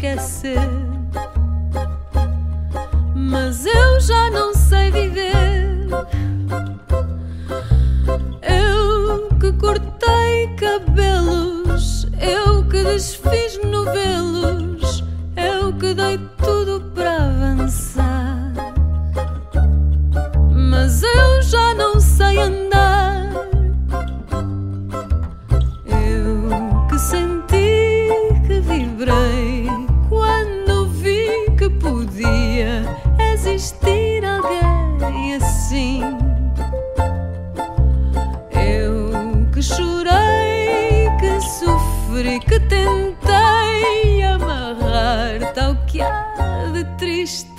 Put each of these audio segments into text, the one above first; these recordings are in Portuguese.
esquecer. Mas eu já não sei viver. Eu que cortei cabelos, eu que desfiz novelos, eu que dei tudo para avançar. Mas eu alguém assim. Eu que chorei, que sofri, que tentei amarrar-te ao que há de triste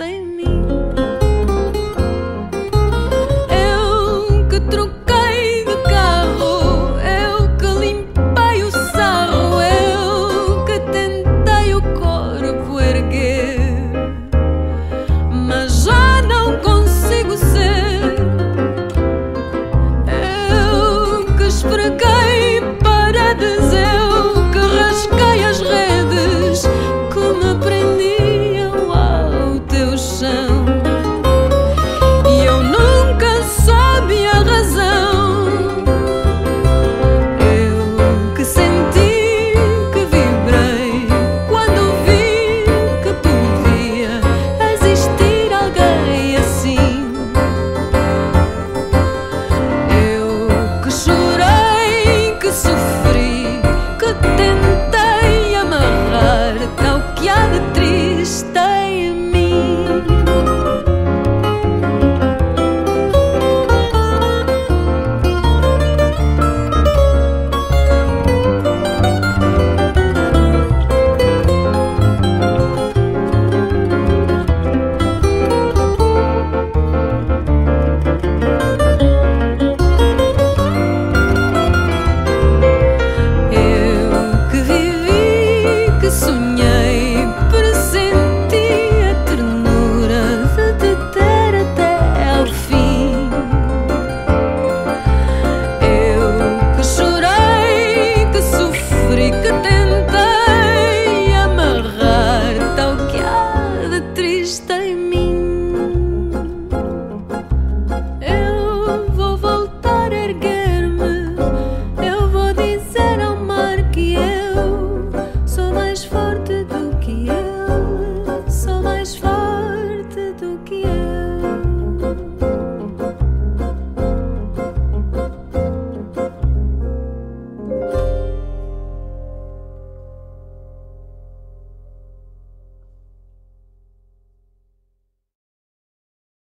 something